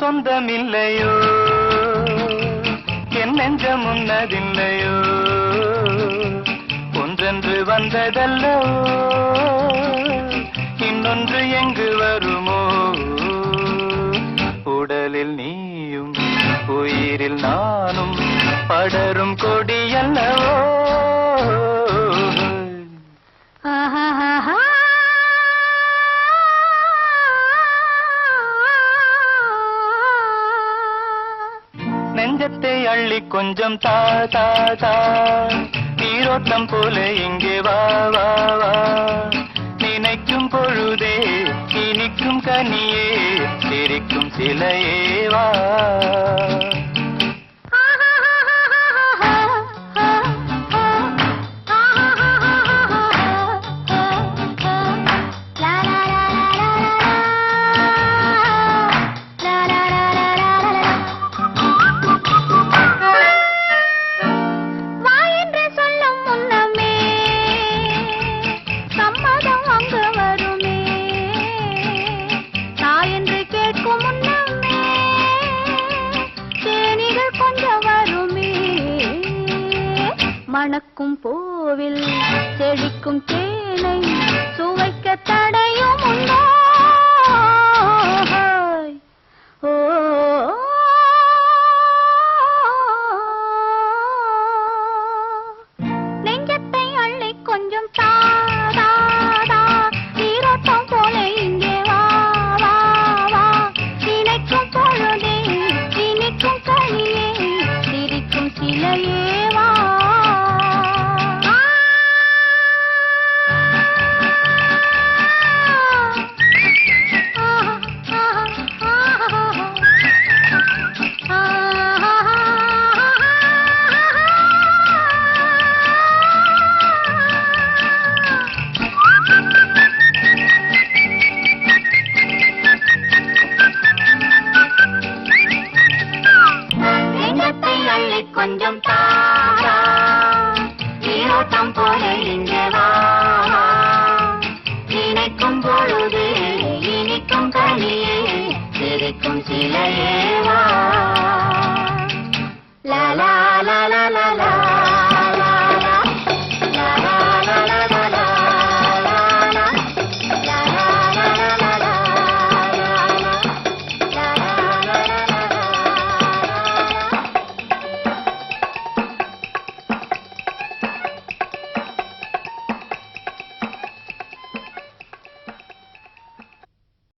சொந்தமில்லையோ? என் நெஞ்சம் உன்னதில்லையோ? ஒன்றென்று வந்ததல்லோ? இன்னொன்று எங்கு வருமோ? உடலில் நீயும் உயிரில் நானும் படரும் கொடியல்லவோ கொஞ்சம் தா தா தா. நீரோட்டம் போல இங்கே வா வா வா. நினைக்கும் பொழுதே இனிக்கும் கனியே சிரிக்கும் சிலையே வா. வா மணக்கும் போவில் செழிக்கும் தேனை கொஞ்சம் தாரா நீரோட்டம் போல இங்கே வா நினைக்கும் பொழுது இனிக்கும் கனியே சிரிக்கும் சிலையே வா.